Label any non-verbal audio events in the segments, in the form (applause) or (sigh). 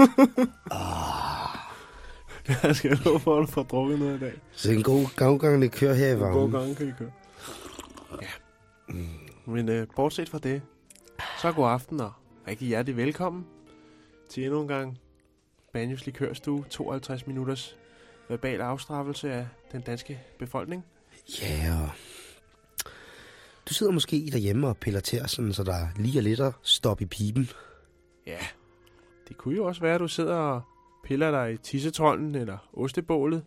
(laughs) Jeg skal love for, at du får drukket noget i dag. Så en god gavgang, det kører her i varmen. gange kan I køre? Ja. Men øh, bortset fra det, så god aften og rigtig hjertelig velkommen til endnu en gang Banjos Likørstue. 52 minutters verbal afstraffelse af den danske befolkning. Ja, og du sidder måske derhjemme og piller til, sådan, så der lige er lidt at stoppe i pipen. Ja, det kunne jo også være, at du sidder og piller dig i tissetrollen eller ostebålet,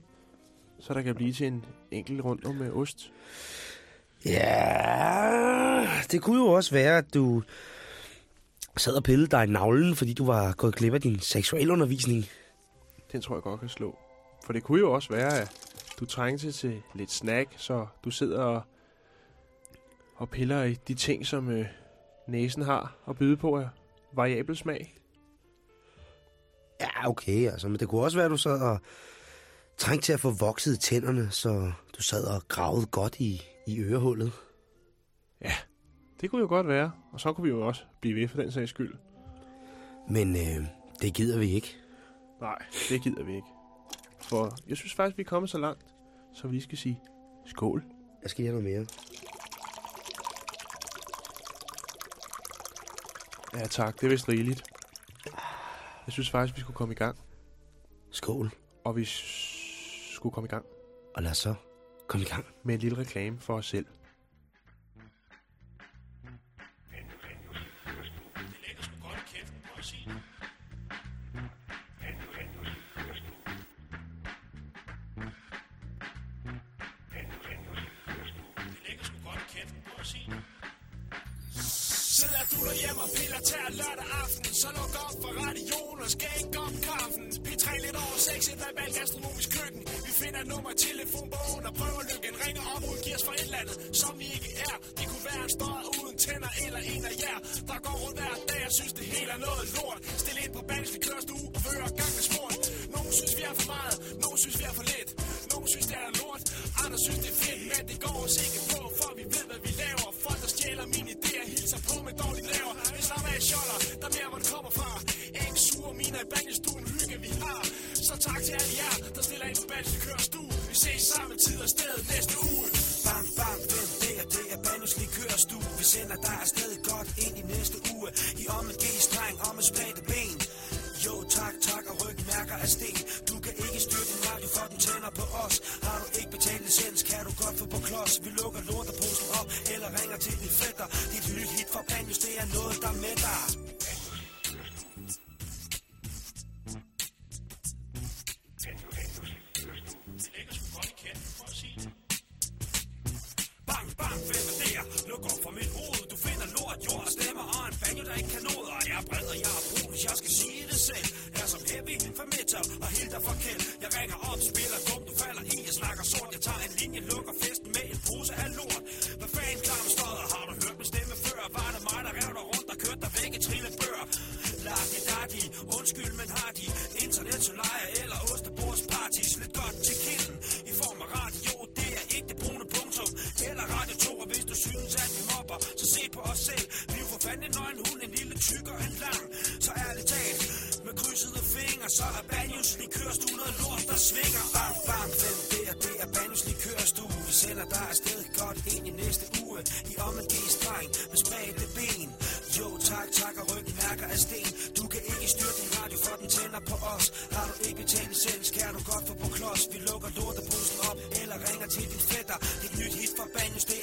så der kan blive til en enkelt rundt med ost. Ja, det kunne jo også være, at du sad og pillede dig i navlen, fordi du var gået glip af din seksualundervisning. Den tror jeg godt kan slå. For det kunne jo også være, at du trængte til lidt snack, så du sidder og, og piller i de ting, som øh, næsen har at byde på af variabel smag. Ja, okay, altså, men det kunne også være, at du sad og trængte til at få vokset tænderne, så du sad og gravede godt i, i ørehullet. Det kunne jo godt være, og så kunne vi jo også blive ved for den sags skyld. Men øh, det gider vi ikke. Nej, det gider vi ikke. For jeg synes faktisk, vi er kommet så langt, så vi skal sige skål. Jeg skal have noget mere. Ja tak, det er vist rigeligt. Jeg synes faktisk, vi skulle komme i gang. Skål, Og vi skulle komme i gang og lad os så komme i gang. med en lille reklame for os selv. Gastronomisk køkken. Vi finder nummer i telefonbogen og prøver lykken Ringer op og giver os for et eller andet, som vi ikke er. Det kunne være en støj uden tænder eller en af jer. Der går rundt hver dag og synes det hele er noget lort. Stil ind på bands, kørestue og fører gang med sport. Nogle synes vi er for meget, stiller så kører du. Vi ses samme tid og sted næste uge. Bang, bang, hvem det er, det er Banus du. Vi sender dig afsted godt ind i næste uge. I om en G-streng, om en spredte ben. Jo tak, tak og rygmærker af sten. Du kan ikke styre din radio, for den tænder på os. Har du ikke betalt licens, kan du godt få på klods. Vi lukker lorteposen op, eller ringer til din fætter. Dit nyt hit fra Banus, det er noget, der med dig der ikke kan noget Og jeg er bred, og jeg er brun, jeg skal sige det selv. Er som heavy, for metal og helt der for kæld. Jeg ringer op, spiller dum, du falder i. Jeg snakker sort, jeg tager en linje, lukker festen med en pose af lort. Så er Banjus likørstue noget lort, der svinger. Bam, bam, hvem det er, det er Banjus likørstue Vi sender dig afsted godt ind i næste uge. I om en G-streng med spredte ben. Jo tak, tak og ryggen mærker af sten. Du kan ikke styre din radio, for den tænder på os. Har du ikke betalt licens, kan du godt få på klods. Vi lukker lorteposen op, eller ringer til din fætter. Dit nyt hit fra Banjus, det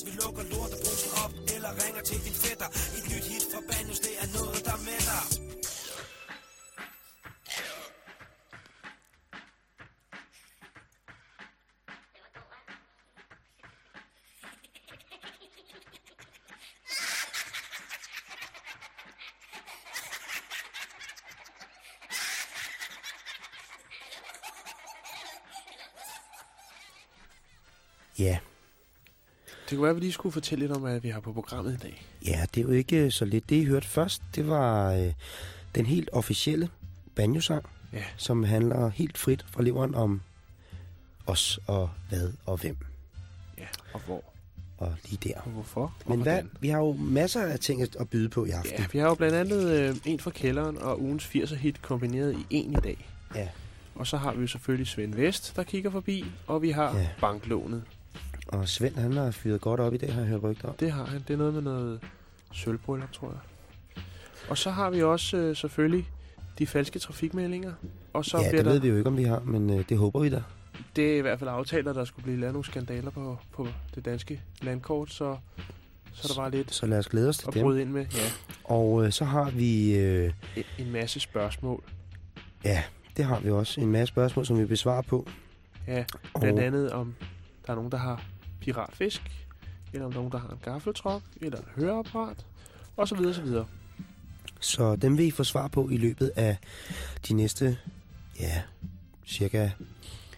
få Vi lukker lorteposen op, eller ringer til din fætter. Et nyt hit fra Banus, det er noget, kunne være, at vi lige skulle fortælle lidt om, hvad vi har på programmet i dag. ja, det er jo ikke så lidt. Det, I hørte først, det var øh, den helt officielle banjo-sang, Ja. som handler helt frit fra leveren om os og hvad og hvem. Ja, og hvor Og lige der. og hvorfor og Men hvad, hvordan. vi har jo masser af ting at byde på i aften. Ja, vi har jo blandt andet øh, en fra kælderen og ugens 80'er hit kombineret i en i dag. Ja. Og så har vi jo selvfølgelig Svend Vest, der kigger forbi, og vi har ja. banklånet. Og Svend, han har fyret godt op i dag, har jeg hørt rygter om. Det har han. Det er noget med noget sølvbryllup, tror jeg. Og så har vi også øh, selvfølgelig de falske trafikmeldinger. Og så ja, bliver det der, ved vi jo ikke, om vi har, men øh, det håber vi da. det er i hvert fald aftalt, at der skulle blive lavet nogle skandaler på, på det danske landkort, så, så der var lidt Så lad os glæde os til at dem. bryde ind med. Ja, Og øh, så har vi, øh, en, en masse spørgsmål. ja, det har vi også. En masse spørgsmål, som vi besvarer på. Ja, Og, blandt andet om der er nogen, der har piratfisk, eller om der er nogen, der har en gaffeltruk, eller et høreapparat, og så videre, så videre. Så dem vil I få svar på i løbet af de næste, ja, cirka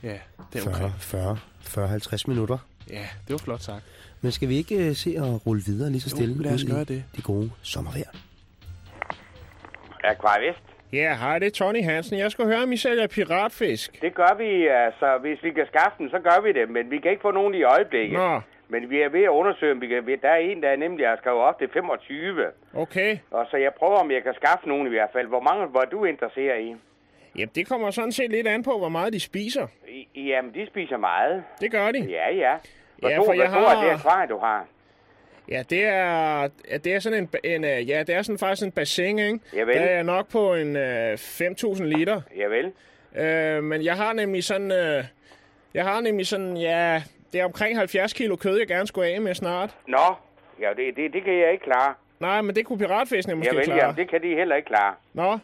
Ja, det er omkring. 40, 40, 40-50 minutter. Ja, det var flot sagt. Men skal vi ikke øh, se at rulle videre lige så stille Jo, lad os gøre det. det gode sommervejr? Aqua Vest. Ja, hej, det er Tony Hansen. Jeg skulle høre, om I sælger piratfisk. Det gør vi, altså, hvis vi kan skaffe den, så gør vi det, men vi kan ikke få nogen i øjeblikket. Nå, Men vi er ved at undersøge, om vi kan... Der er en, der er nemlig har skrevet op til 25, okay. og så jeg prøver, om jeg kan skaffe nogen i hvert fald. Hvor mange var du interesseret i? Jamen, det kommer sådan set lidt an på, hvor meget de spiser. I jamen, de spiser meget. Det gør de. Ja, ja. Hvor Ja, stor, for hvor jeg stor er har- det akvarie, du har? Ja, det er, ja, det er sådan en, en øh, ja, det er sådan faktisk en bassin, ikke? Javel. Der er nok på en øh, 5.000 liter. Javel. Øh, men jeg har nemlig sådan, øh, jeg har nemlig sådan, ja, det er omkring 70 kilo kød, jeg gerne skulle af med snart. Nå, ja, det, det, det kan jeg ikke klare. Nej, men det kunne piratfiskene måske Javel, klare. jamen, det kan de heller ikke klare. Nå,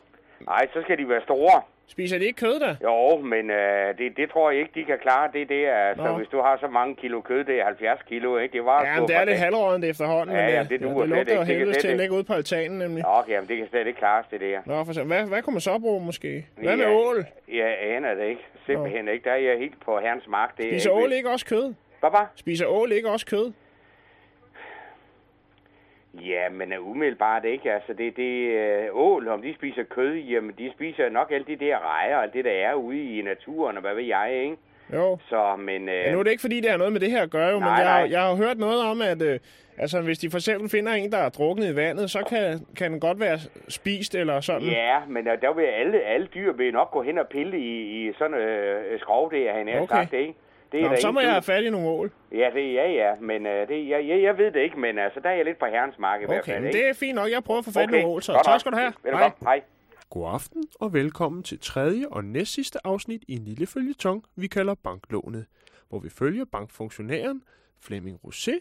Nej, så skal de være store. Spiser de ikke kød da? Jo, men øh, det, det tror jeg ikke, de kan klare. Det, det er, altså, Nå. hvis du har så mange kilo kød, det er 70 kilo, ikke? Det var Ja, men det er lidt halvrådent efterhånden. Ja, men, ja, øh, det duer det slet lugter jo ikke. Det helvedes til at ikke. ligge ude på altanen, nemlig. Nå, okay, jamen, det kan slet ikke klares, det der. Nå, for eksempel. Hvad, hvad kunne man så bruge, måske? Hvad med Ja, ål? Jeg aner det ikke. Simpelthen ikke. Der er jeg helt på herrens mark. Det er Spiser ål ikke også kød? Hvad var? Spiser ål ikke også kød? Ja, men uh, umiddelbart ikke. Altså, det, det uh, ål, om de spiser kød, jamen, de spiser nok alt det der rejer og alt det, der er ude i naturen, og hvad ved jeg, ikke? Jo. Så, men... Uh, Ja, nu er det ikke, fordi det har noget med det her at gøre, jo, men Nej, jeg, har- nej. jeg har hørt noget om, at øh, altså, hvis de for eksempel finder en, der er druknet i vandet, så kan, kan den godt være spist eller sådan. Ja, men uh, der vil alle, alle dyr vil nok gå hen og pille i, i sådan øh, skrov, det er han Okay. sagt, ikke? Det Nå, der men så må jeg have fat i nogle ål. Ja, det, ja, ja, men uh, det, jeg, jeg, jeg ved det ikke, men altså, der er jeg lidt på herrens mark i hvert Okay, fald, men ikke? det er fint nok. Jeg prøver at få fat i nogle ål, så godt tak skal du have. Velkommen. Hej. God aften og velkommen til tredje og næstsidste afsnit i en lille følgetong, vi kalder Banklånet, hvor vi følger bankfunktionæren Flemming Rosé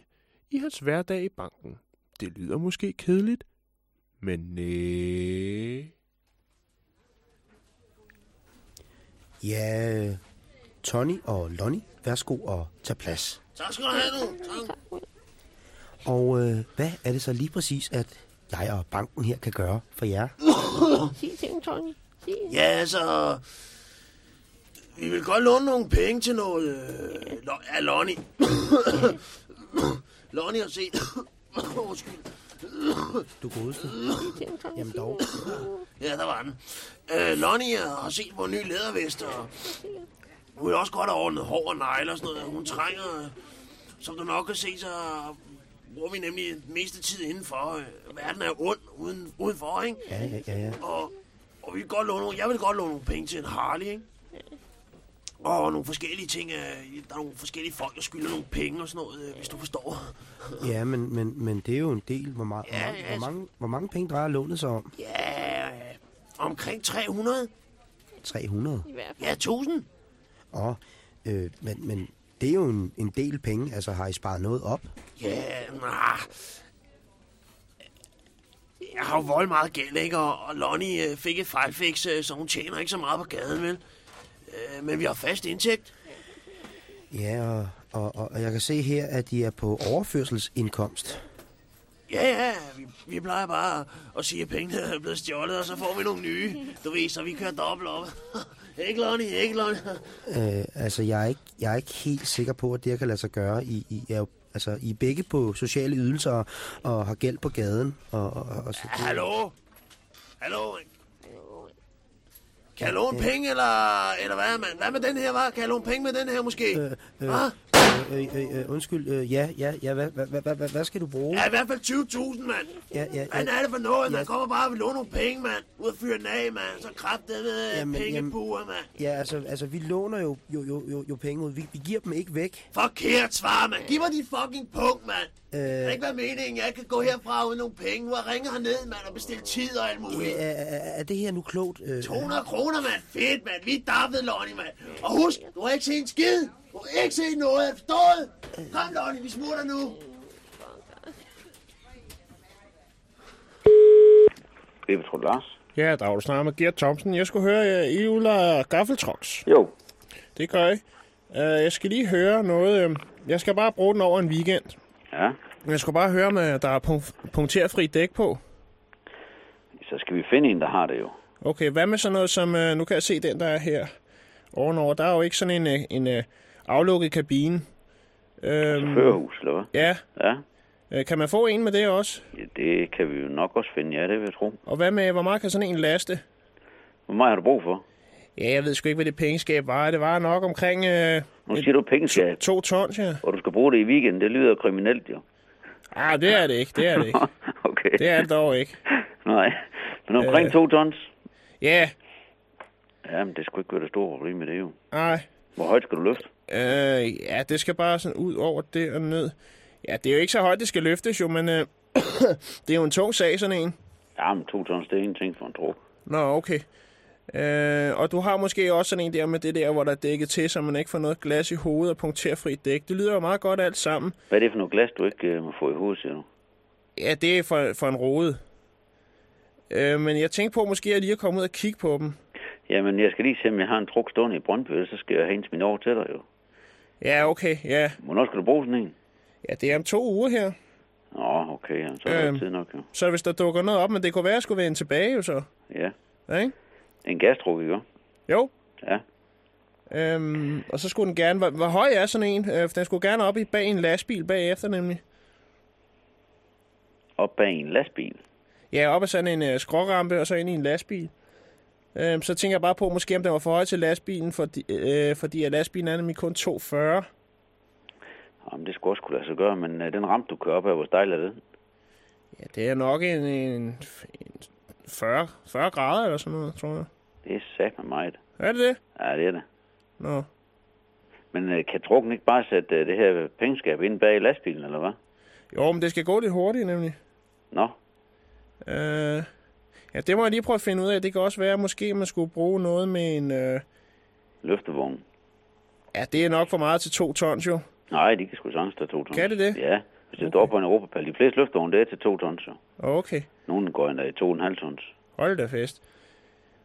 i hans hverdag i banken. Det lyder måske kedeligt, men næh. Ja, Tony og Lonnie, værsgo og tag plads. Tak skal du have, du. Tak. Og øh, hvad er det så lige præcis, at jeg og banken her kan gøre for jer? (coughs) Sig til Tony. Sig. Ja, altså... Vi vil godt låne nogle penge til noget... Øh, lo- ja, Lonnie. (coughs) Lonnie har set... (coughs) Undskyld. Du godeste. Jamen dog. Ja, der var den. Øh, Lonnie har set på en ny lædervest, og hun vil også godt have ordnet hår og negle og sådan noget. Hun trænger, som du nok kan se, så bruger vi nemlig meste tid indenfor. Verden er ond uden, udenfor, ikke? Ja, ja, ja, ja. Og og vi vil godt låne, nogle- jeg vil godt låne nogle penge til en Harley, ikke? Og nogle forskellige ting. øh, Der er nogle forskellige folk, der skylder nogle penge og sådan noget, øh, hvis du forstår. (laughs) Ja, men, men, men det er jo en del. Hvor, ma- Ja, hvor, mange, ja, hvor, mange, hvor mange penge drejer lånet sig om? Ja, omkring 300. 300. I hvert fald. Ja, 1000. Og, øh, men, men det er jo en, en del penge. Altså, har I sparet noget op? Ja, nah. Jeg har jo vold meget gæld, ikke? Og, og Lonnie øh, fik et fejlfix, øh, så hun tjener ikke så meget på gaden, vel? Øh, men vi har fast indtægt. Ja, og, og, og, og jeg kan se her, at de er på overførselsindkomst. Ja, ja, vi, vi plejer bare at, at sige, at pengene er blevet stjålet, og så får vi nogle nye. Du ved, så vi kører dobbelt op. (laughs) ikke, Lonnie, ikke, Lonnie. Øh, altså, jeg er, ikke, jeg er ikke helt sikker på, at det kan lade sig gøre. I, I, er, jo, altså, I er begge på sociale ydelser og, og har gæld på gaden. Og, og, og så, Hallo? Hallo? Kan jeg låne penge, eller, eller hvad, mand? Hvad med den her, var? Kan jeg låne penge med den her, måske? Øh, øh, Hva? Øh, øh, øh, undskyld, øh, ja, ja, ja, hvad, hvad, hvad, hvad, hvad, hvad skal du bruge? Ja, i hvert fald 20.000, mand. Ja, ja, Hvad ja, er det for noget? Man Ja. kommer bare og vil låne nogle penge, mand. Ud og fyre den af, mand. Så kraftedeme Jamen, pengebuer, mand. ja altså, altså, vi låner jo, jo, jo, jo, jo penge ud. Vi, vi giver dem ikke væk. Forkert svar, mand. Giv mig din fucking punkt, mand. Øh, Det kan ikke være meningen, jeg kan gå herfra uden nogle penge. Nu har ringet herned, mand, og bestilt tid og alt muligt. er, er, er det her nu klogt? Øh, 200 kroner, mand. Fedt, mand. Vi er dappet, Lonnie, mand. Og husk, du har ikke set en skid. Du har ikke set noget. Forstået? Kom, Lonnie, vi smutter nu. Det er Lars. Ja, der er du snart med Gert Thomsen. Jeg skulle høre, at I udlejer gaffeltrucks. Jo. Det gør I. Uh, jeg skal lige høre noget. øh, Jeg skal bare bruge den over en weekend. Ja. Jeg skulle bare høre, om øh, der er punk- punkterfri dæk på. Så skal vi finde en, der har det jo. Okay, hvad med sådan noget som... øh, Nu kan jeg se den, der er her ovenover. Der er jo ikke sådan en, øh, en aflukket kabine. Øhm, Førhus, eller hvad? ja, Ja. kan man få en med det også? ja. Det kan vi jo nok også finde, ja, det vil jeg tro. Og hvad med, hvor meget kan sådan en laste? Hvor meget har du brug for? Ja, jeg ved sgu ikke, hvad det pengeskab var. Det var nok omkring øh, Nu siger du pengeskab, to tons, ja. og du skal bruge det i weekenden. Det lyder kriminelt, jo. Ah, det er det ikke, det er det ikke. (laughs) okay. Det er det dog ikke. Nej. Men omkring Øh. to tons? Ja, Jamen, det skulle ikke være det store problem med det, jo. nej. Hvor højt skal du løfte? Øh, ja, det skal bare sådan ud over det og ned. Ja, det er jo ikke så højt, det skal løftes jo, men øh, (coughs) det er jo en tung sag, sådan en. Jamen, to tons, det er en ting for en tro. Nå, okay. Øh, og du har måske også sådan en der med det der, hvor der er dækket til, så man ikke får noget glas i hovedet og punkterfri dæk. Det lyder jo meget godt alt sammen. Hvad er det for noget glas, du ikke øh, må få i hovedet, siger du? Ja, det er for, for en rode. Øh, men jeg tænkte på måske at lige at komme ud og kigge på dem. Jamen, jeg skal lige se, om jeg har en truk stående i Brøndby, så skal jeg hente min over til dig, jo. Ja, okay, ja. Hvornår skal du bruge sådan en? Ja, det er om to uger her. Nå, okay, så er der Øhm. tid nok, jo. Så hvis der dukker noget op, men det kunne være, at jeg skulle vende tilbage jo så. Ja. Ja, ikke? En gastruk, ikke? Jo. Ja. Øhm, og så skulle den gerne... Hvor, hvor høj er sådan en? Øh, den skulle gerne op i bag en lastbil bagefter nemlig. Op bag en lastbil. Ja, op ad sådan en øh, skrårampe, og så ind i en lastbil. Øhm, så tænker jeg bare på, måske om den var for høj til lastbilen, fordi, øh, fordi at lastbilen er nemlig kun 240. Jamen, det skulle også kunne lade sig gøre, men øh, den rampe, du kører op af, hvor stejl er det? Ja, det er nok en, en, en 40, 40 grader eller sådan noget, tror jeg. Det er sat med meget. Er det det? Ja, det er det. Nå. Men øh, kan trukken ikke bare sætte øh, det her pengeskab ind bag lastbilen, eller hvad? Jo, men det skal gå lidt hurtigt nemlig. Nå, Øh, ja, det må jeg lige prøve at finde ud af. Det kan også være, at måske man skulle bruge noget med en... Øh, løftevogn. ja, det er nok for meget til to tons jo. Nej, de kan sgu sagtens tage to tons. Kan det det? Ja, hvis det står på en europapal. De fleste løftevogne, det er til to tons, jo. Okay. Nogle går endda i to og en halv tons. Hold da fest.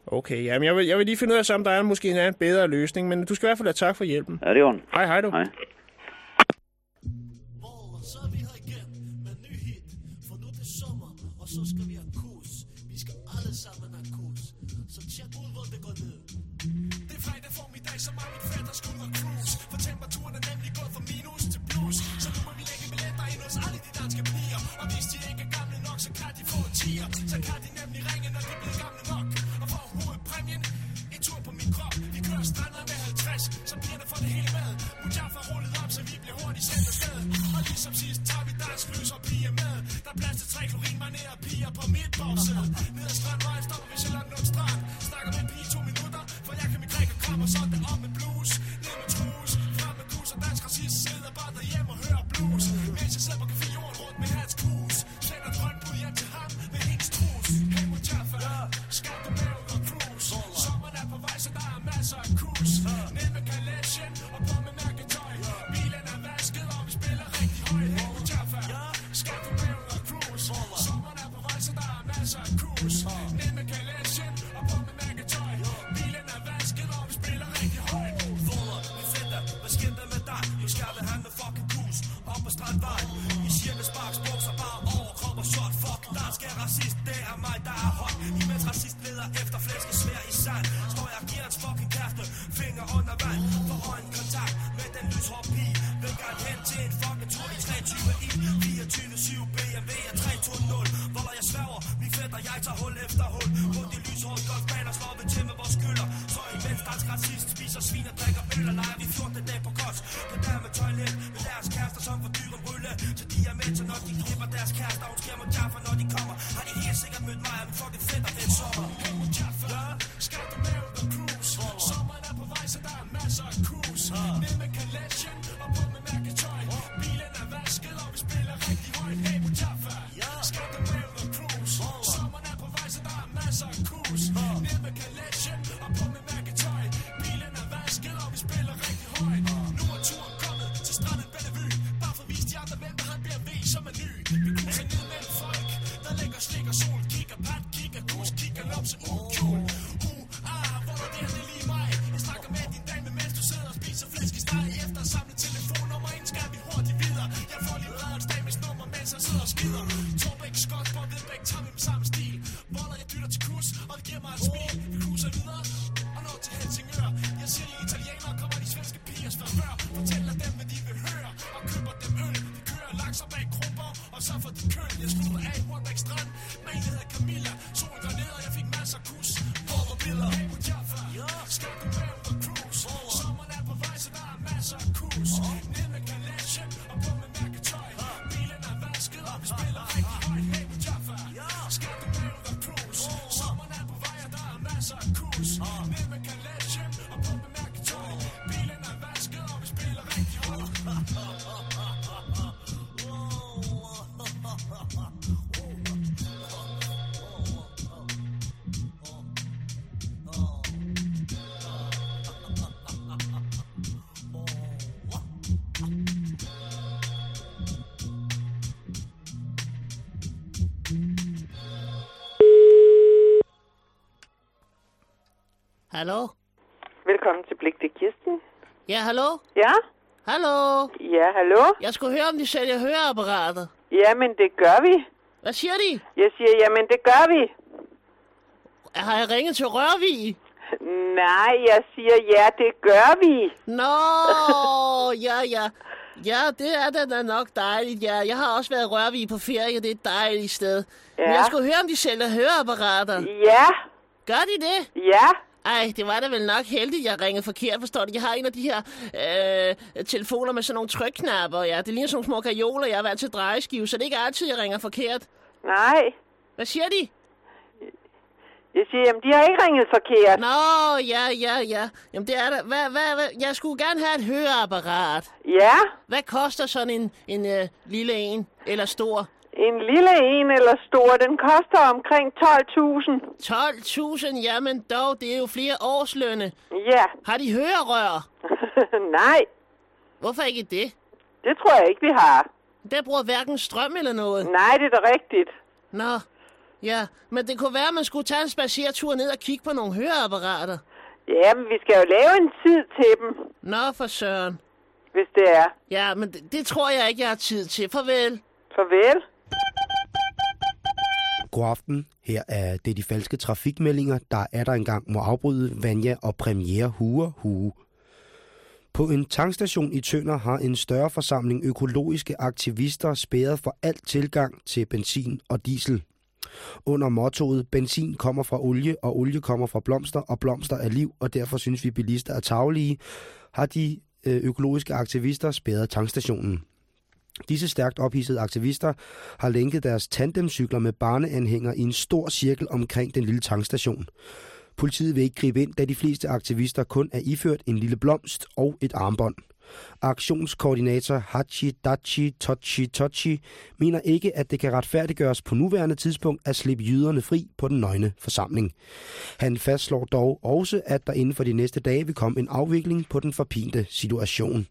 Okay, jamen jeg vil, jeg vil lige finde ud af, så om der er måske en anden bedre løsning, men du skal i hvert fald have tak for hjælpen. Er det ondt? Hej, hej du. Hvor så er vi her igen med ny hit For nu er det sommer, og så skal Så kan de nemlig ringe, når de bliver gamle nok. Og får hovedpræmien en tur på min krop. Vi kører strandet med 50 Så bliver det for det hele med. Mujaffa rullet op, så vi bliver hurtigt sendt afsted Og ligesom sidst tager vi dansk lys og piger med. Der er plads til tre klorinmanerede piger på mit bagsæde lighter hole efter hole kigger kus, kigger lopse, uh, Hallo? Velkommen til Blik til Kirsten. Ja, hallo? Ja? Hallo? Ja, hallo? Jeg skulle høre, om de sælger høreapparater. Jamen, det gør vi. Hvad siger de? Jeg siger, jamen, det gør vi. Har jeg ringet til Rørvig? Nej, jeg siger, ja, det gør vi. Nå, ja, ja. Ja, det er da da nok dejligt, ja. Jeg har også været i Rørvig på ferie, det er et dejligt sted. Men Ja. jeg skulle høre, om de sælger høreapparater. Ja, Gør de det? ja. Ej, det var da vel nok heldigt, jeg ringede forkert, forstår du? Jeg har en af de her øh, telefoner med sådan nogle trykknapper, ja. Det ligner sådan nogle små kajoler, jeg har været til drejeskive, så det er ikke altid, jeg ringer forkert. Nej. Hvad siger de? Jeg siger, jamen, de har ikke ringet forkert. Nå, ja, ja, ja. Jamen, det er da... Hvad, hvad, hvad? Jeg skulle gerne have et høreapparat. Ja, Hvad koster sådan en, en øh, lille en? Eller stor? En lille en eller stor, den koster omkring 12.000. 12.000, jamen dog, det er jo flere årslønne. Ja. Har de hørerør? (laughs) Nej, Hvorfor ikke det? det tror jeg ikke, vi har. Der bruger hverken strøm eller noget. Nej, det er da rigtigt. Nå, ja. Men det kunne være, at man skulle tage en spacertur ned og kigge på nogle høreapparater. Jamen, vi skal jo lave en tid til dem, Nå, for søren. hvis det er. Ja, men det, det tror jeg ikke, jeg har tid til. Farvel. Farvel. God aften. Her er det de falske trafikmeldinger, der er der engang må afbryde Vanja og premiere Hue Hue. På en tankstation i Tønder har en større forsamling økologiske aktivister spærret for alt tilgang til benzin og diesel. Under mottoet benzin kommer fra olie, og olie kommer fra blomster, og blomster er liv, og derfor synes vi bilister er taglige, har de øh, økologiske aktivister spærret tankstationen. Disse stærkt ophidsede aktivister har lænket deres tandemcykler med barneanhænger i en stor cirkel omkring den lille tankstation. Politiet vil ikke gribe ind, da de fleste aktivister kun er iført en lille blomst og et armbånd. Aktionskoordinator Hachi Dachi Tochi Tochi mener ikke, at det kan retfærdiggøres på nuværende tidspunkt at slippe jyderne fri på den nøgne forsamling. Han fastslår dog også, at der inden for de næste dage vil komme en afvikling på den forpinte situation.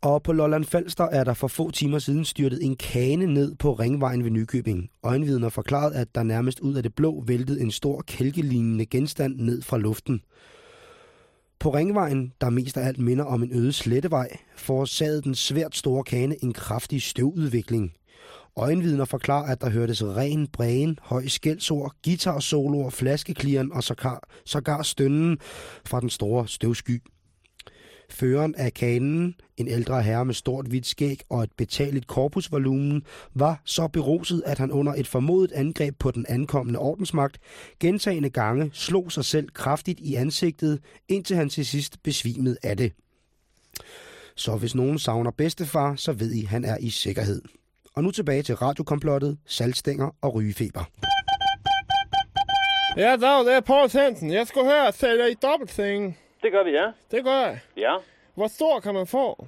Og på Lolland Falster er der for få timer siden styrtet en kane ned på ringvejen ved Nykøbing. Øjenvidner forklarede, at der nærmest ud af det blå væltede en stor kælkelignende genstand ned fra luften. På ringvejen, der mest af alt minder om en øde slettevej, forårsagede den svært store kane en kraftig støvudvikling. Øjenvidner forklarer, at der hørtes ren bræen, høj skældsord, guitarsoloer, flaskeklirren og sågar, sågar stønnen fra den store støvsky. Føreren af kanen, en ældre herre med stort hvidt skæg og et betaligt korpusvolumen, var så beruset, at han under et formodet angreb på den ankommende ordensmagt gentagende gange slog sig selv kraftigt i ansigtet, indtil han til sidst besvimede af det. Så hvis nogen savner bedstefar, så ved I, han er i sikkerhed. Og nu tilbage til radiokomplottet, saltstænger og rygefeber. Ja, dag, det er Paul Hansen. Jeg skulle høre, sælger I dobbeltsengen? Det gør vi, ja. Det gør jeg. Ja. Hvor stor kan man få?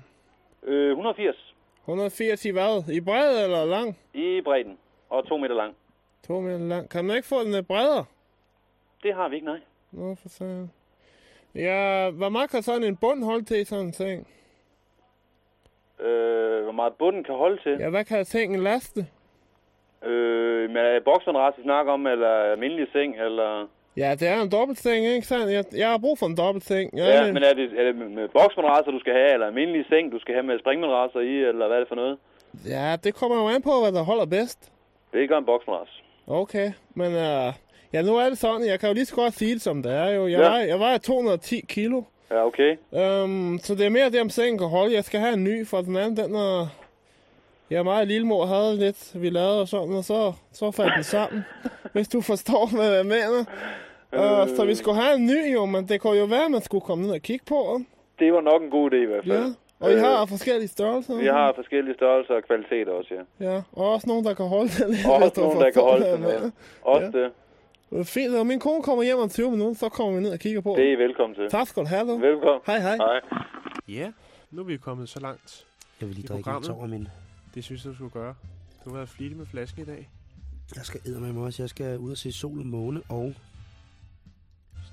Øh, 180 180 i hvad? I bred eller lang? i bredden og 2 meter lang. To meter lang. Kan man ikke få den lidt bredere? Det har vi ikke, nej. Nå, for sagen. Ja, hvor meget kan sådan en bund holde til sådan en seng? Øh, hvor meget bunden kan holde til. Ja, hvad kan sengen laste? Øh, med boksmadras, vi snakker om, eller almindelig seng, eller... Ja, det er en dobbeltseng, ikke sandt? Jeg, jeg har brug for en dobbeltseng. Ja, en- men er det, er det med- boksmadrasser, du skal have, eller almindelig seng, du skal have med springmadrasser i, eller hvad er det for noget? Ja, det kommer jo an på, hvad der holder bedst. Det gør en boksmadras. Okay, men uh, ja, nu er det sådan, jeg kan jo lige så godt sige det, som det er jo. Jeg, Ja. jeg vejer 210 kilo, Ja, okay. um, så det er mere det, om sengen kan holde. Jeg skal have en ny, for den anden, den er... Ja, mig og Lillemor havde lidt, vi lavede og sådan, og så, så faldt den sammen. (laughs) hvis du forstår, hvad jeg mener. Uh, så vi skulle have en ny jo, men det kunne jo være, at man skulle komme ned og kigge på den. Det var nok en god idé i hvert fald. Ja, og I Øh, har forskellige størrelser. Vi har forskellige størrelser og kvaliteter også, ja. Ja, og også nogen, der kan holde den lidt. Og også nogen, der kan holde jeg noget. mener. Også Ja. det. Det er fint, og min kone kommer hjem om 20 minutter, så kommer vi ned og kigger på. Det er I velkommen til. Tak skal du have, du. Velkommen. Hej, hej. Hej. Ja, nu er vi kommet så langt. Jeg vil lige drikke tår af min. Det synes jeg, du skulle gøre. Du har været flittig med flasken i dag. Jeg skal æde med mig også. Jeg skal ud og se sol og måne og...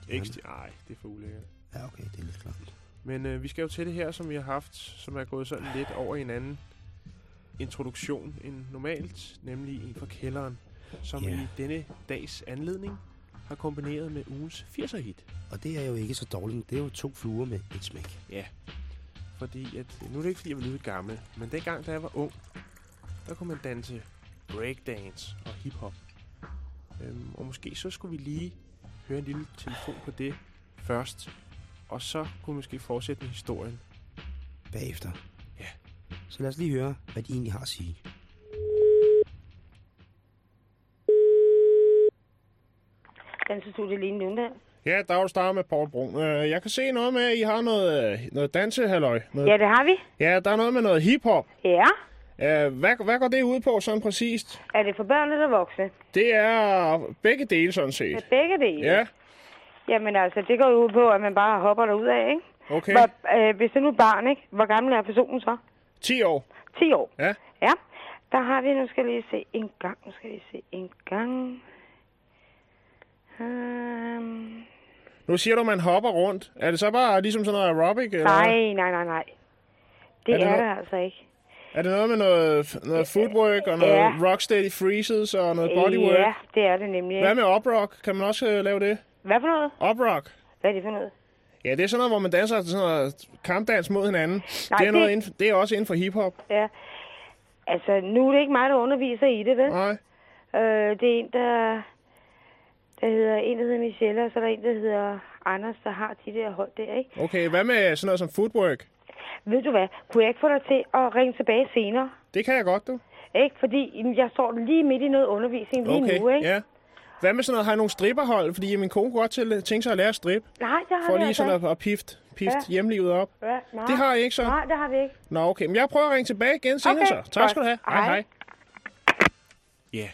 Ikke sti- Ej, det er for ulækkert. Ja, okay, det er lidt klart. Men øh, vi skal jo til det her, som vi har haft, som er gået sådan lidt over i en anden introduktion end normalt, nemlig en fra kælderen, som Ja. i denne dags anledning har kombineret med ugens 80'er hit. Og det er jo ikke så dårligt. Det er jo to fluer med et smæk. Ja, fordi at, nu er det ikke fordi, jeg vil lyde gammel, men dengang, da jeg var ung, der kunne man danse breakdance og hiphop. Øhm, og måske så skulle vi lige høre en lille telefon på det først, og så kunne vi måske fortsætte med historien. Bagefter. Ja. Så lad os lige høre, hvad de egentlig har at sige. Dansestudie Line Lunde. Ja, der er du starter med Paul Brun. Øh, Jeg kan se noget med, at I har noget, øh, noget dansehalløj. Noget, Ja, det har vi. ja, der er noget med noget hiphop. Ja. Øh, Hvad, hvad går det ud på sådan præcist? Er det for børn eller voksne? Det er begge dele sådan set. begge dele? Ja, Jamen altså, det går ud på, at man bare hopper derud af, ikke? okay. Hvor, øh, hvis det nu er barn, ikke? Hvor gammel er personen så? 10 år. 10 år. Ja. Ja. Der har vi, nu skal jeg lige se en gang, nu skal jeg lige se en gang. Um, Nu siger du, man hopper rundt. Er det så bare ligesom sådan noget aerobic? Eller? nej, nej, nej, nej. Det Er det er no- det altså ikke. Er det noget med noget, noget footwork og noget Ja. rocksteady freezes og noget bodywork? Ja, det er det nemlig. Hvad med uprock? Kan man også øh, lave det? Hvad for noget? Uprock? Hvad er det for noget? Ja, det er sådan noget, hvor man danser sådan noget kampdans mod hinanden. Nej, det, er noget det- inden det er også inden for hiphop. Ja. Altså, nu er det ikke mig, der underviser i det, vel? Nej. Øh, det er en, der, der hedder, en, der hedder Michelle, og så er der en, der hedder Anders, der har de der hold der, ikke? Okay, hvad med sådan noget som footwork? Ved du hvad, kunne jeg ikke få dig til at ringe tilbage senere? Det kan jeg godt, du. Ikke? Fordi jeg står lige midt i noget undervisning lige Okay, nu, ikke? ja. Hvad med sådan noget, har I nogle stripperhold? Fordi min kone kunne godt til, tænke sig at lære at strip. Nej, det har For lige altså sådan at, at pift, pift Ja. hjemlivet op. Ja, nej. Det har I ikke så? Nej, det har vi ikke. Nå, okay. Men jeg prøver at ringe tilbage igen senere Okay, så. Tak godt. skal du have. Hej, Hej. hej. Ja,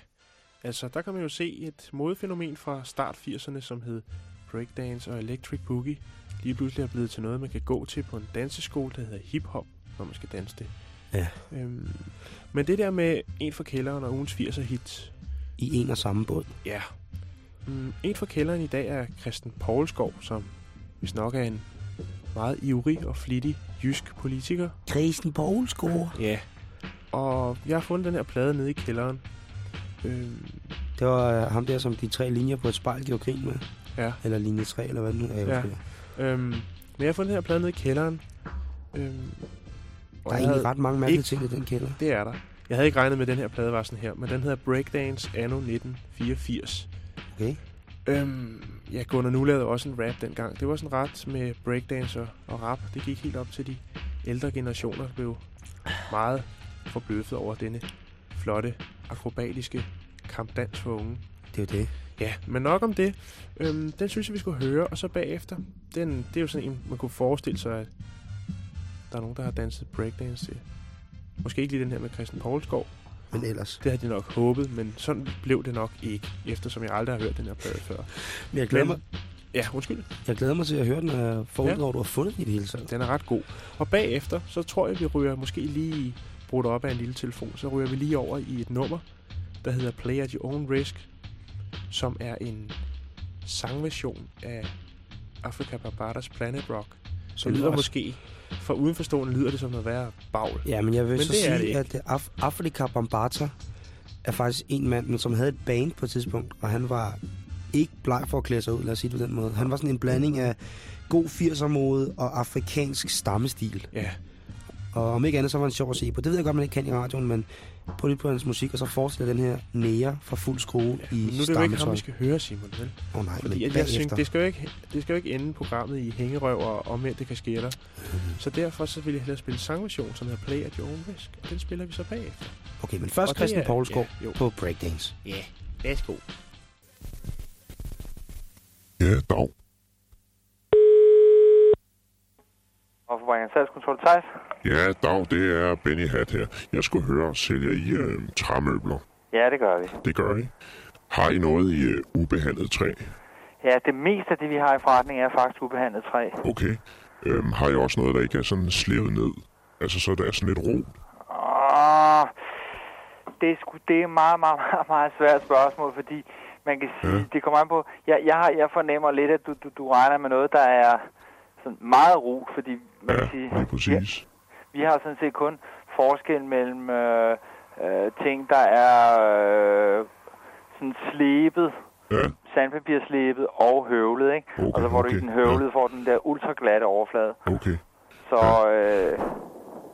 altså der kan man jo se et modefænomen fra start 80'erne, som hed breakdance og electric boogie. Lige pludselig er blevet til noget, man kan gå til på en danseskole, der hedder hiphop, når man skal danse det. Ja. Øhm, men det der med en fra kælderen og ugens 80'er hit, I en og samme båd. ja. Mm, en fra kælderen i dag er Christian Poulskov, som hvis nok er en meget ivrig og flittig jysk politiker. Kristen Poulsgaard. Ja. Og jeg har fundet den her plade nede i kælderen. Øhm, Det var øh, ham der, som de tre linjer på et spejl gjorde grin med. Ja. Eller linje 3, eller hvad det nu er. Ja. Øhm, men jeg har fundet den her plade nede i kælderen. Øhm, Der er egentlig ret mange mærkelige ting i den kælder. Det er der. Jeg havde ikke regnet med, at den her plade var sådan her, men den hedder Breakdance Anno 1984. Okay. Øhm, ja, Gunnar Nu lavede også en rap dengang. Det var sådan ret med breakdancer og rap. Det gik helt op til de ældre generationer, der blev meget forbløffet over denne flotte, akrobatiske kampdans for unge. Det er jo det. Ja, men nok om det. Øhm, den synes jeg, vi skulle høre, og så bagefter, den, det er jo sådan en, man kunne forestille sig, at der er nogen, der har danset breakdance til. Måske ikke lige den her med Christian Poulsgaard. Men ellers. Det havde de nok håbet, men sådan blev det nok ikke, eftersom jeg aldrig har hørt den her plade før. Men jeg glæder, Men- mig, Ja, undskyld. jeg glæder mig til at høre den, når jeg får Ja. du har fundet den i det hele taget. Den er ret god. Og bagefter, så tror jeg, vi ryger måske lige brudt op af en lille telefon, så ryger vi lige over i et nummer, der hedder Play at Your Own Risk, som er en sangversion af Africa Barbadas Planet Rock. Det lyder også- måske, for udenforstående lyder det som noget værre bagl. Ja, men jeg vil Men så det det sige, ikke. at Af- Afrika Bambata er faktisk en mand, men som havde et band på et tidspunkt, og han var ikke bleg for at klæde sig ud, lad os sige det på den måde. Han var sådan en blanding af god 80'er-mode og afrikansk stammestil. Ja, Og om ikke andet, så var han sjov at se på. Det ved jeg godt, man ikke kan i radioen, men prøv lige på hans musik, og så forestiller den her nære for fuld skrue ja. i nu er det jo ikke ham, vi skal høre, Simon, vel? Åh oh, nej, Fordi men at jeg synes, det skal, jo ikke, det skal jo ikke ende programmet i hængerøv og omvendte kasketter. Så derfor så vil jeg hellere spille sangversion, som hedder Play at Your Own Risk. Og den spiller vi så bagefter. Okay, men først Og Christian er- Poulsgaard ja, jo. på breakdance. Ja, værsgo. Ja, dag. Og for salgskontrol Thijs. Ja, dag, det er Benny Hat her. Jeg skulle høre, sælger I øh, træmøbler? Ja, det gør vi. Det gør I. Har I noget i øh, ubehandlet træ? Ja, det meste af det, vi har i forretningen, er faktisk ubehandlet træ. Okay. Øhm, har I også noget, der ikke er sådan slevet ned? Altså, så der er sådan lidt ro? Åh, det er, sgu, det er et meget, meget, meget, meget svært spørgsmål, fordi man kan sige, Ja. det kommer an på, jeg, jeg, har, jeg fornemmer lidt, at du, du, du regner med noget, der er sådan meget ro, fordi man kan sige, Lige præcis. Vi har sådan set kun forskel mellem øh, øh, ting, der er øh, sådan slebet, Ja, sandpapirslebet og høvlet, ikke? Okay, og så hvor du i okay, den høvlede får den der ultraglatte overflade. okay. Så øh,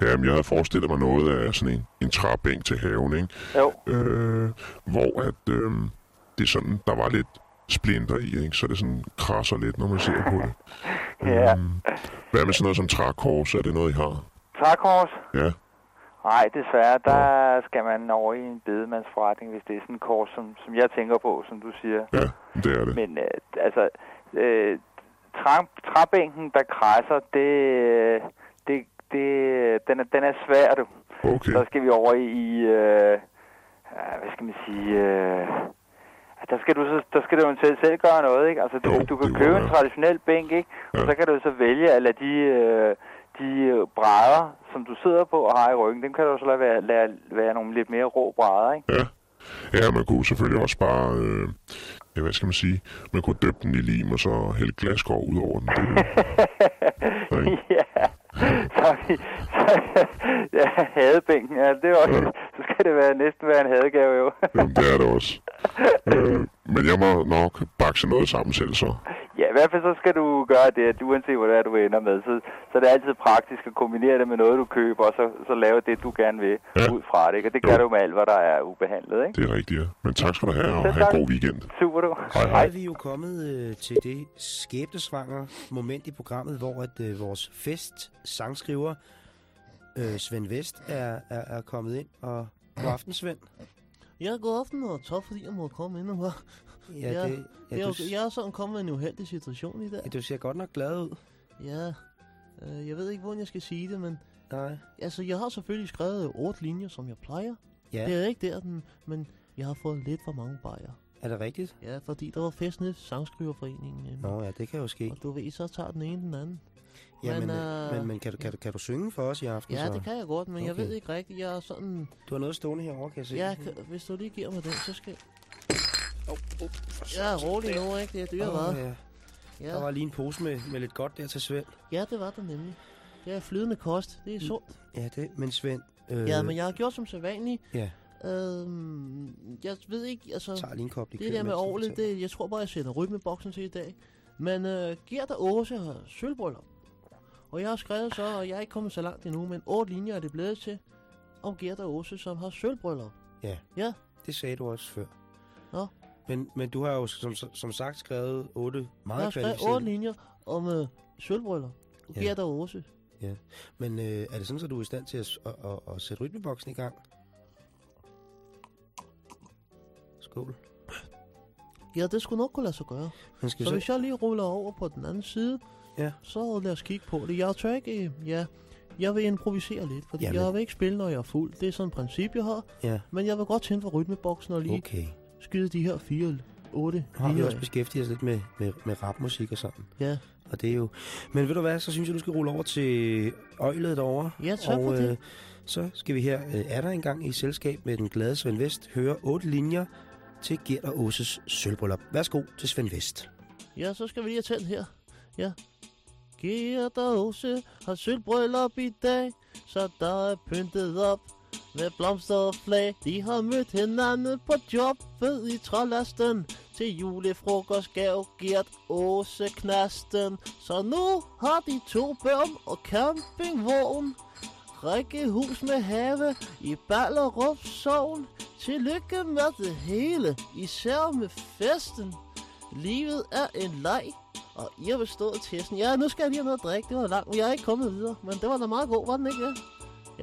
Jamen, jeg havde forestillet mig noget af sådan en, en træbænk til haven, ikke? jo, Øh, hvor at, øh, det er sådan, der var lidt splinter i, ikke? Så det sådan krasser lidt, når man ser på det. (laughs) Ja. Øhm, hvad med sådan noget som trækors? Er det noget, I har? Trækors? Ja. Nej, desværre, der skal man over i en bedemandsforretning, hvis det er sådan en kors, som, som jeg tænker på, som du siger. Ja, det er det. Men øh, altså, øh, træ, træbænken, der krasser, det, øh, det, det, den, er, den er svær, du. Okay. Så skal vi over i, øh, hvad skal man sige, øh, der skal du så, der skal du selv, selv gøre noget, ikke? Altså, du, Jo, du kan købe en traditionel bænk, ikke? Og Ja. så kan du så vælge at lade de, øh, de øh, brædder, som du sidder på og har i ryggen, dem kan du så lade være, lade være nogle lidt mere rå brædder, ikke? Ja. Ja, man kunne selvfølgelig også bare, øh, ja, hvad skal man sige, man kunne døbe den i lim og så hælde glaskår ud over den. Det, (laughs) ja, så, vi, så ja, hadebænken, ja, det er også, så skal det være, næsten være en hadegave, jo. jamen, det er det også. (laughs) øh, men jeg må nok bakse noget sammen selv så. Ja, i hvert fald så skal du gøre det, at uanset hvad det er, du ender med, så, så er det altid praktisk at kombinere det med noget, du køber, og så, så lave det, du gerne vil Ja. ud fra det. Ikke? Og det gør du med alt, hvad der er ubehandlet, ikke? Det er rigtigt, ja. Men tak skal du have, og have en god weekend. Super, du. Hej, Så hej. er vi jo kommet øh, til det skæbnesvanger moment i programmet, hvor at øh, vores fest sangskriver øh, Svend Vest er, er, er kommet ind. Og god aften, Svend. Ja, god aften, og tak fordi jeg måtte komme ind og Ja, Ja, det, det ja, er du. Jeg er sådan kommet i en uheldig situation i dag. ja, du ser godt nok glad ud. Ja, øh, jeg ved ikke, hvordan jeg skal sige det, men Nej. altså, jeg har selvfølgelig skrevet otte linjer, som jeg plejer. Ja, Det er ikke der, den, men jeg har fået lidt for mange bajer. Er det rigtigt? Ja, fordi der var fest nede i Sangskriverforeningen. øh, Nå ja, det kan jo ske. Og du ved, så tager den ene den anden. Ja, men, men, øh, øh, men, men kan, du, kan, du, kan du synge for os i aften? Ja, så? det kan jeg godt, men okay. jeg ved ikke rigtigt. Jeg er sådan... Du har noget stående herovre, kan jeg se. Ja, kan, hvis du lige giver mig den, så skal... Oh, oh, Jeg er rolig nu, ikke? Det er Åh, hvad? ja. Ja. Der var lige en pose med, med lidt godt der til Svend. ja, det var der nemlig. Det er flydende kost. Det er sundt. Ja, det, men Svend... Øh, Ja, men jeg har gjort som sædvanligt. Ja, Øhm, jeg ved ikke, altså... tager lige en kop Det der med fortæller. det, jeg tror bare, jeg sætter rytmeboksen til i dag. Men øh, Gert og Åse har sølvbryllup. Og jeg har skrevet så, og jeg er ikke kommet så langt endnu, men otte linjer er det blevet til om Gert og Åse, som har sølvbryllup. Ja. Ja. Det sagde du også før. Nå. Men, men du har jo som, som sagt skrevet otte Jeg meget har skrevet otte linjer om øh, sølvbrøller. Ja. Ja. Gert og Åse. Ja. Men øh, er det sådan, at du er i stand til at, at, at, at sætte rytmeboksen i gang? Skål. Ja, det skulle nok kunne lade sig gøre. Men skal så så- hvis jeg lige ruller over på den anden side, ja. så lad os kigge på det. Jeg tør ikke, øh, ja, jeg vil improvisere lidt, fordi Jamen. Jeg vil ikke spille, når jeg er fuld. Det er sådan et princip, jeg har. Ja. Men jeg vil godt tænde for rytmeboksen og lige Okay. skyde de her fire, otte har vi også beskæftiget os lidt med, med, med rapmusik og sådan. Ja. Og det er jo... Men ved du hvad, så synes jeg, du skal rulle over til øjlet derovre. Ja, tak og, for det. så skal vi her, øh, er der engang i selskab med den glade Svend Vest, høre otte linjer til Gert og Åses sølvbryllup. Værsgo til Svend Vest. Ja, så skal vi lige have tændt her. Ja. Gert og Åse har sølvbryllup i dag, så der er pyntet op med blomster og flag. De har mødt hinanden på jobbet i Trollasten. Til julefrokost gav Gert Åse knasten. Så nu har de to børn og campingvogn. Rækkehus med have i Ballerup Sogn. Tillykke med det hele, især med festen. Livet er en leg, og I har bestået testen. Ja, nu skal jeg lige have noget at drikke. Det var langt, men jeg er ikke kommet videre. Men det var da meget god, var den ikke? Ja,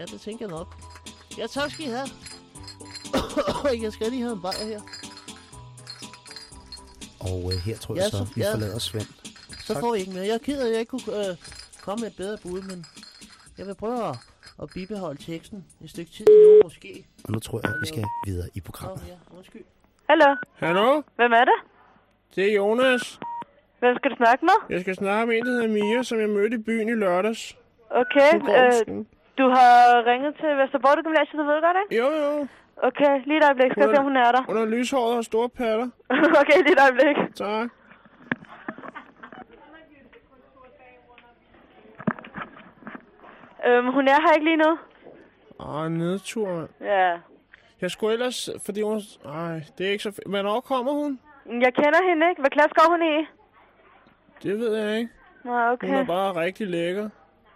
ja det tænker jeg nok. Ja, tak skal I have. (coughs) jeg skal lige have en bajer her. Og øh, her tror Ja, jeg så, så- vi ja. forlader Svend. Så Tak. får I ikke mere. Jeg er ked af, at jeg ikke kunne øh, komme med et bedre bud, men jeg vil prøve at, at bibeholde teksten et stykke tid endnu, måske. Og nu tror jeg, at vi skal videre i programmet. Nå, ja, undskyld. Hallo, Hallo? hvem er det? Det er Jonas. Hvem skal du snakke med? Jeg skal snakke med en, der hedder Mia, som jeg mødte i byen i lørdags. Okay, øh, du har ringet til Vesterborg Gymnasiet, du ved godt, ikke? Jo, jo. Okay, lige et øjeblik. Skal jeg se, om hun er der. Hun er lyshåret og har store patter. (laughs) okay, lige et øjeblik. Tak. Øhm, hun er her ikke lige nu. Åh, nedtur. Ja. Jeg skulle ellers, fordi hun... Ej, det er ikke så fedt. Hvornår kommer hun? Jeg kender hende ikke. Hvad klasse går hun i? Det ved jeg ikke. Nå, Hun er okay. bare rigtig lækker.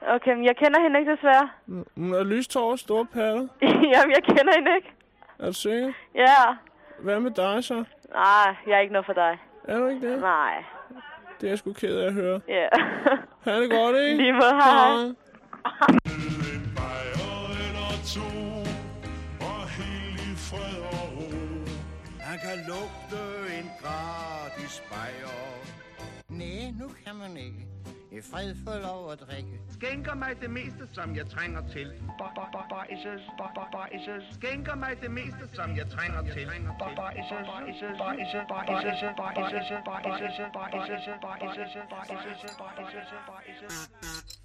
Okay, men jeg kender hende ikke desværre. Hun er lystår og store patter. (laughs) Jamen, jeg kender hende ikke. Er du sikker? Ja. Hvad med dig så? Nej, jeg er ikke noget for dig. Er du ikke det? Nej. Det er jeg sgu ked af at høre. Ja. Ha' det godt, ikke? (laughs) Lige måde, hej, hej. Han kan lugte en gratis bajer. Nej, nu kan man ikke. I fred få lov at drikke. Skænker mig det meste, som jeg trænger til. Bajses, bajses. Skænker mig det meste, som jeg trænger til. Bajses, bajses, bajses, bajses, bajses, bajses, bajses, bajses,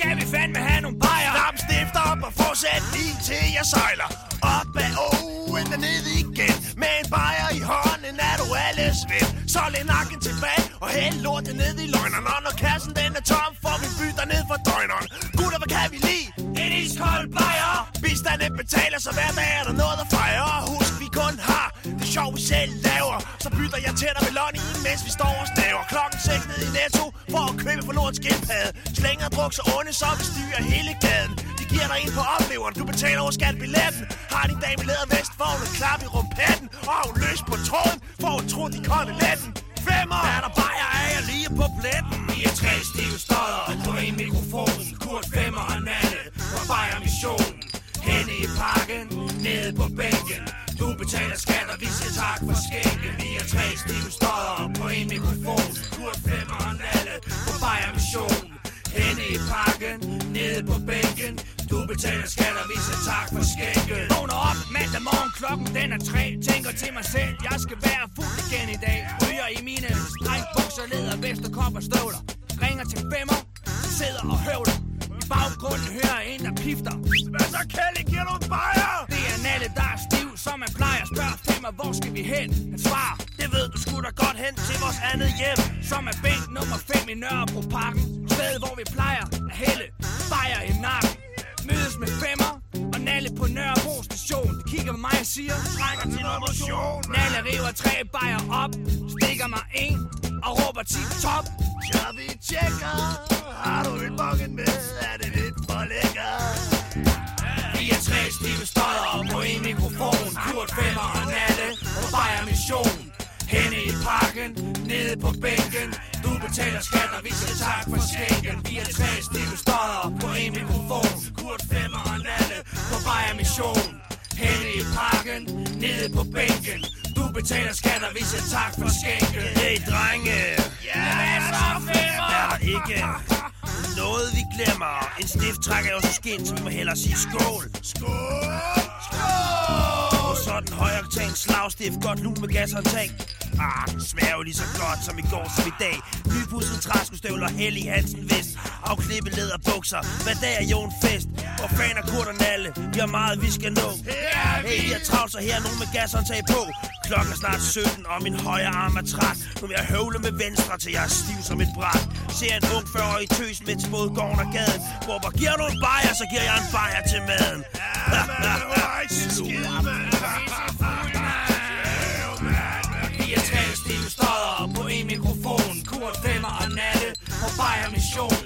skal vi fandme have nogle bajer. Stop stifter op og fortsæt lige til jeg sejler Op ad åen og ned igen. Med en bajer i hånden er du alles ven. Så læg nakken tilbage og hæld lortet ned i løgneren. Og når kassen den er tom, får vi bytter ned for døgneren. Gutter, hvad kan vi lide? En iskold bajer. Bistanden betaler, så hver dag er der noget at fejre. Og husk, vi kun har det sjov, vi selv laver. Så bytter jeg tænder med Lonnie, mens vi står og staver. Klokken 6 ned i Netto for at købe for lort skildpadde Slænger druk så onde, så vi styrer hele gaden. De giver dig ind på opleveren, du betaler over skatbilletten Har din dame i lædervest, får hun klap i rumpetten. Og hun løs på tråden, for hun tro de kolde letten. Femmer! Er der bajer, af jeg lige på pletten. Vi er tre stive stodder på en mikrofon. Kurt Femmer og Nalle på Bajer Missionen. Henne i parken, nede på bænken. Du betaler skat, og vi siger tak for skænken Vi er tre stive stodder på en mikrofon. Kurt Femmer og Nalle på Bajer Mission Henne i parken, nede på bænken. Du betaler skat, og vi siger tak for skænken Vågner op mandag morgen, klokken den er tre. Tænker til mig selv, jeg skal være fuld igen i dag. Ryger i mine strengbukser, leder, vest og kop og støvler. Ringer til femmer, sidder og høvler baggrunden hører en, der pifter Hvad så, Kelly, giver du en bajer? Det er Nalle, der er stiv, som man plejer Spørger mig, hvor skal vi hen? Han svarer, det ved du sgu da godt hen til vores andet hjem Som er bænk nummer 5 i Nørrebro Parken Sted, hvor vi plejer at hælde bajer i nakken Mødes med femmer og Nalle på Nørrebro station. De kigger på mig og siger, trænger til noget motion. Nalle river tre bajer op, stikker mig en og råber til top. Ja, vi tjekker. Har du en bongen med? Er det lidt for lækker? Vi er tre stive stodder på en mikrofon Kurt Femmer og Nalle på Bayer Mission Henne i parken, nede på bænken Du betaler skat, og vi siger tak for skænken Vi er tre stive stodder på en mikrofon Kurt Femmer og Nalle på Bayer Mission Henne i parken, nede på bænken du betaler skat, og vi siger tak for skænken Hey, drenge. Ja, Femmer? Er der ikke noget, vi glemmer? En stift trækker jo så skind, så vi må hellere sige skål. Skål! Skål! Og så højoktan slagstift, godt lun med gashåndtag. Ah, den smager jo lige så godt som i går som i dag. Nypudset træskostøvler, Hellig Hansen vest. Afklippe bukser. Hvad dag er jo en fest? Hvor fan er Kurt og Nalle? Vi har meget, vi skal nå. Hey, vi er travlt, så her er nogen med gashåndtag på. Klokken er snart 17, og min højre arm er træt. Nu vil jeg høvle med venstre, til jeg er stiv som et bræt. Ser en ung 40-årig tøs med til både gården og gaden. Råber, giver du en bajer, så giver jeg en bajer til maden. Vi mikrofon Femmer og natte på Bayer Mission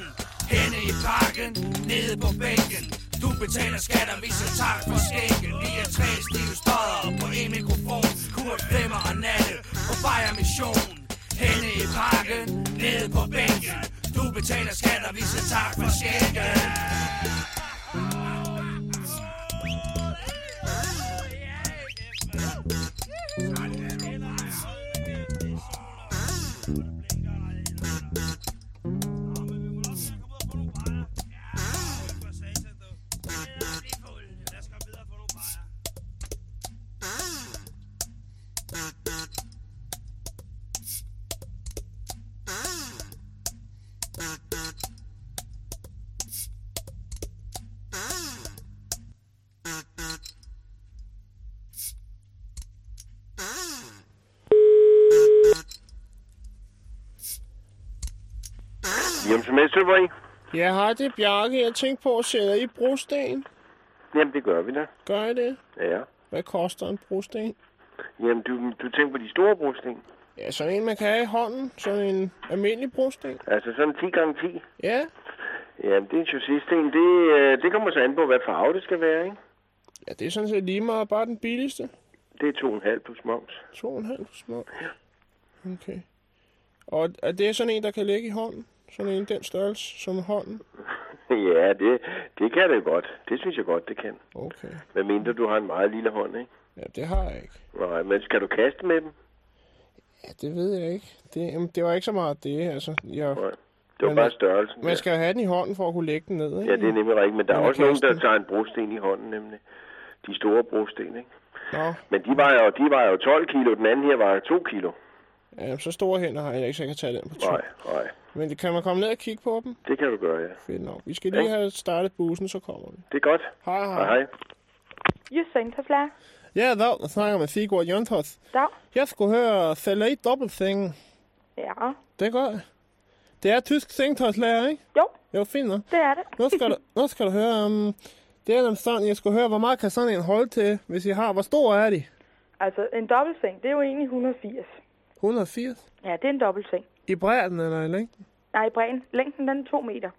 Henne i parken, nede på bænken. Du betaler skat, og vi tak for skænken Vi er tre stive stodder på en mikrofon. Kurt Femmer og Nalle på Bayer Mission Henne i parken, nede på bænken. Du betaler skat, og vi tak for skænken Helst, Søberg. Ja, hej, det er Bjarke. Jeg tænkte på at sætte i brosten. Jamen, det gør vi da. Gør I det? Ja. Hvad koster en brosten? Jamen, du, du tænker på de store brosten. Ja, sådan en, man kan have i hånden. Sådan en almindelig brosten. Altså sådan 10 gange 10. Ja. Jamen, det er en chaussis-sten. Det, øh, det kommer så an på, hvad farve det skal være, ikke? Ja, det er sådan set lige meget bare den billigste. Det er 2,5 plus moms. 2,5 små. Okay. Og er det sådan en, der kan ligge i hånden? Sådan en den størrelse som hånden? (laughs) ja, det, det kan det godt. Det synes jeg godt, det kan. Okay. Hvad mindre du har en meget lille hånd, ikke? Ja, det har jeg ikke. Nej, men skal du kaste med dem? Ja, det ved jeg ikke. Det, jamen, det var ikke så meget det, altså. Jeg, Nej. Det var bare størrelsen. Man skal jo have den i hånden for at kunne lægge den ned, ikke? Ja, det er nemlig rigtigt, men der er Eller også nogen, der tager en brosten i hånden, nemlig. De store brosten, ikke? Nå, Men de var jo, de var jo 12 kilo, den anden her var 2 kilo. ja, så store hænder har jeg ikke, så jeg kan tage den på to. Nej, nej. Men det- kan man komme ned og kigge på dem? Det kan du gøre, ja. Fedt nok. Vi skal lige have startet bussen, så kommer vi. Det er godt. Hej, hej. hej. Jusseintofla. Ja, dag. Jeg snakker med Sigurd Jøntos. Dag. Jeg skulle høre Salat dobbeltseng. Ja, Det gør jeg. Det er tysk sengtøjslærer, ikke? Jo. Jo, fint nok. det er det. Nu skal du, nu skal du høre, um, det er nemlig sådan, jeg skulle høre, hvor meget kan sådan en holde til, hvis I har, hvor stor er de? Altså, en dobbeltseng, det er jo egentlig 180. 180? Ja, det er en dobbeltseng. I bredden eller i længden? Nej, bredden. Længden, den er to meter.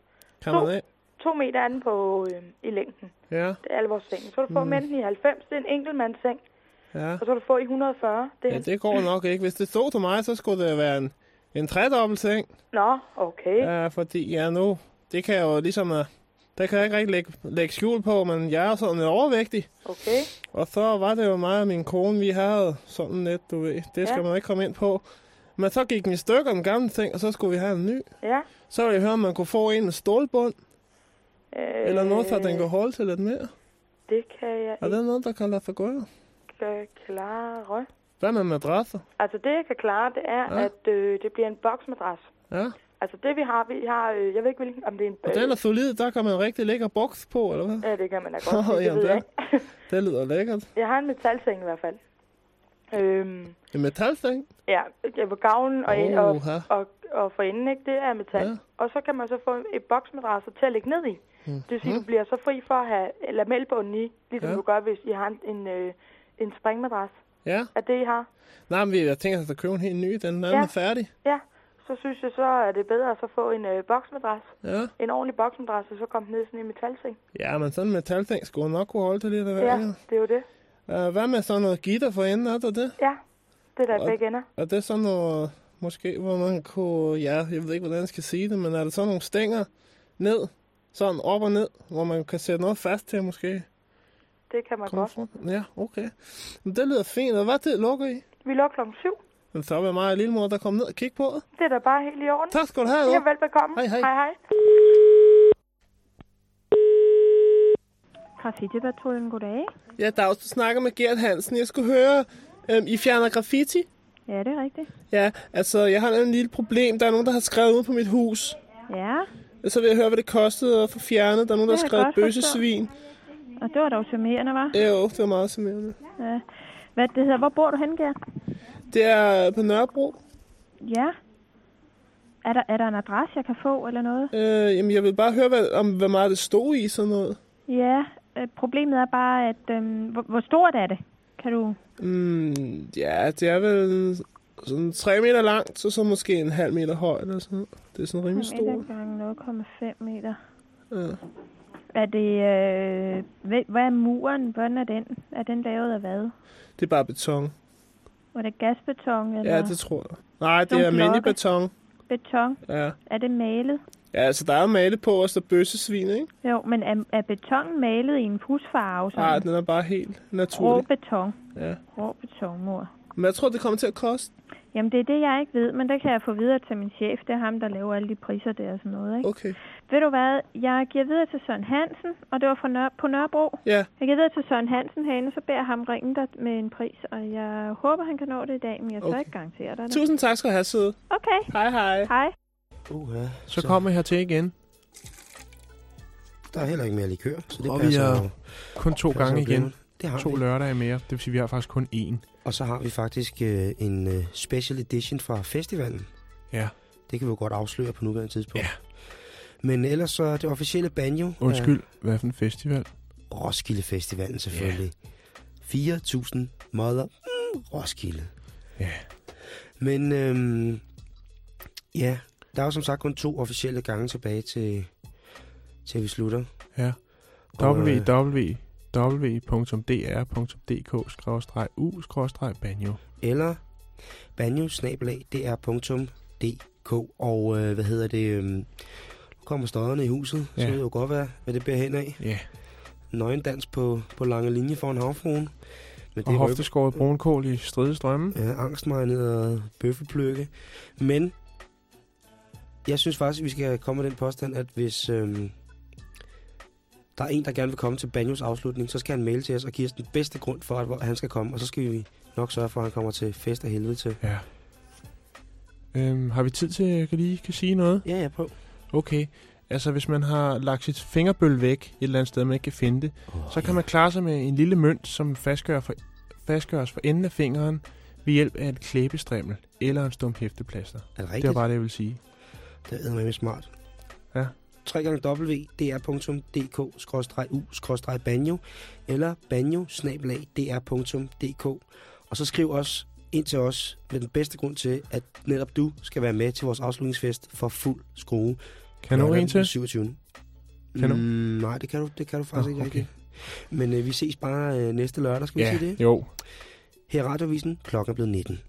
Kan To. man det? To meter er den på, øh, i længden. Ja, Det er alle vores seng. Så du få Mm. enten i 90, det er en enkeltmandsseng. ja. Og så du få i 140. Det er Ja, det går nok ikke. Hvis det stod til mig, så skulle det være en, en tredobbeltseng. Nå, okay. Ja, fordi ja, nu, det kan jeg jo ligesom, uh, der kan jeg ikke rigtig lægge, lægge skjul på, men jeg er sådan lidt overvægtig. Okay. Og så var det jo mig og min kone, vi havde sådan lidt, du ved. Det skal Ja. man ikke komme ind på. Men så gik den i stykker, den gamle ting, og så skulle vi have en ny. Ja. Så ville jeg høre, om man kunne få en med stålbund, Øh, eller noget, så den kan holde til lidt mere. Det kan jeg Er det noget, der kan lade sig gøre? ikke klare. Hvad med madrasser? Altså, det jeg kan klare, det er, Ja. at øh, det bliver en boksmadras. Ja. Altså, det vi har, vi har, øh, jeg ved ikke, hvilken, om det er en... Og den er solid, der kan man rigtig lægge boks på, eller hvad? Ja, det kan man da (laughs) godt det Jamen, det, ikke. (laughs) det lyder lækkert. Jeg har en metalseng i hvert fald. Øhm, En metalseng? ja, på gavlen og, og, Oha. og, og for enden, ikke, det er metal. Ja. Og så kan man så få et boksmadras til at lægge ned i. Mhm. Det vil sige, du bliver så fri for at have lamelbunden i, ligesom Ja. du gør, hvis I har en, en, øh, en springmadras. Ja. Er det, I har? Nej, men jeg tænker, at der køber en helt ny. Den er Ja. ja. færdig. Ja. Så synes jeg, så er det bedre at så få en øh, boksmadras. Ja. En ordentlig boksmadras, og så komme ned i sådan en metalseng. Ja, men sådan en metalting skulle nok kunne holde til lidt af. Ja, det er jo det. Uh, hvad med sådan noget gitter for enden? Er der det? Ja, det er der Og- begge ender. Er det sådan noget, måske, hvor man kunne, ja, jeg ved ikke, hvordan jeg skal sige det, men er der sådan nogle stænger ned, sådan op og ned, hvor man kan sætte noget fast til måske? Det kan man Komme godt. frem? Ja, okay. Men det lyder fint. Og hvad tid lukker I? Vi lukker klokken syv. Men så vil mig og lillemor, der kommer ned og kigge på det. Det er da bare helt i orden. Tak skal du have. Ja, velbekomme. Hej, hej. hej, hej. Graffiti-patruljen, goddag. Ja, Dags, du snakker med Gert Hansen. Jeg skulle høre, øhm, I fjerner graffiti? Ja, det er rigtigt. Ja, altså, jeg har en lille problem. Der er nogen, der har skrevet ud på mit hus. Ja, Så vil jeg høre, hvad det kostede at få fjernet. Der er nogen, der har skrevet bøssesvin. og det var dog charmerende, var? Jo, det var meget simpelthen. Ja. Hvad det hedder, hvor bor du hen, Gert? Det er på Nørrebro. Ja. Er der, er der en adresse, jeg kan få, eller noget? Øh, jamen, jeg vil bare høre, hvad, om, hvad meget det stod i sådan noget. Ja, øh, problemet er bare, at... Øhm, hvor, hvor stort er det? Kan du... Mm, ja, det er vel sådan 3 meter langt, så så måske en halv meter højt eller sådan noget. Det er sådan rimelig stort. 1 gange 0,5 meter. Ja. Er det... Øh, hvad, er muren? Hvordan er den? Er den lavet af hvad? Det er bare beton. Var det gasbeton, eller? Ja, det tror jeg. Nej, det Nogle er almindelig blokke? beton. Beton? Ja. Er det malet? Ja, altså der er jo malet på, og så bøssesvin, ikke? Jo, men er, er betonen malet i en husfarve? sådan? Nej, den er bare helt Rå naturlig. beton. Ja. Rå betonmur. Men jeg tror, det kommer til at koste. Jamen, det er det, jeg ikke ved, men det kan jeg få videre til min chef. Det er ham, der laver alle de priser der og sådan noget, ikke? Okay. Ved du hvad? Jeg giver videre til Søren Hansen, og det var fra Nør- på Nørrebro. Ja. Jeg giver videre til Søren Hansen herinde, så beder jeg ham ringe dig med en pris, og jeg håber, han kan nå det i dag, men jeg Okay. ikke garantere dig det. Tusind tak skal du have, søde. Okay. Hej, hej. Hej. Uh, Så kommer jeg hertil igen. Der er heller ikke mere likør, så det og vi passer er jo- kun to gange igen. Det har to vi. lørdage mere. Det vil sige, at vi har faktisk kun én. Og så har vi faktisk øh, en øh, special edition fra festivalen. Ja. Det kan vi jo godt afsløre på nuværende tidspunkt. Ja. Men ellers så er det officielle banjo. Undskyld, hvad for en festival? Roskilde Festivalen selvfølgelig. 4.000 mother mm, Roskilde. Ja. Men øhm, ja, der er jo som sagt kun to officielle gange tilbage til, til vi slutter. Ja. Og, øh, www.dk.dk-u-banjo. eller banjo-dr.dk og øh, hvad hedder det, øhm, nu kommer støderne i huset, ja. så ved jeg jo godt, hvad, hvad det bærer hen af. Ja. Nøgendans på, på lange linje foran havfruen. Men Og rykker- hofteskåret brunkål i stridestrømme. Ja, angstmarineret bøffelpløkke. Men jeg synes faktisk, at vi skal komme med den påstand, at hvis øhm, der er en, der gerne vil komme til Banjos afslutning, så skal han maile til os og give os den bedste grund for, at hvor han skal komme. Og så skal vi nok sørge for, at han kommer til fest af helvede til. Ja. Øhm, har vi tid til, at jeg kan lige kan sige noget? Ja, ja, prøv. Okay. Altså, hvis man har lagt sit fingerbøl væk et eller andet sted, man ikke kan finde det, oh, så kan man klare sig med en lille mønt, som fastgør for, fastgøres for enden af fingeren ved hjælp af et klæbestrimmel eller en stump hæfteplaster. Er det Det var rigtigt? bare det, jeg vil sige. Det er med smart. Ja. 3 gange www.dr.dk-u-banjo eller banjo-dr.dk og så skriv også ind til os med den bedste grund til, at netop du skal være med til vores afslutningsfest for fuld skrue. Kan du en til? den 27. Kan du? Mm, nej, det kan du, det kan du faktisk ikke okay. rigtig. Men øh, vi ses bare øh, næste lørdag, skal vi Ja, sige det? jo. Her er radiovisen. Klokken er blevet 19.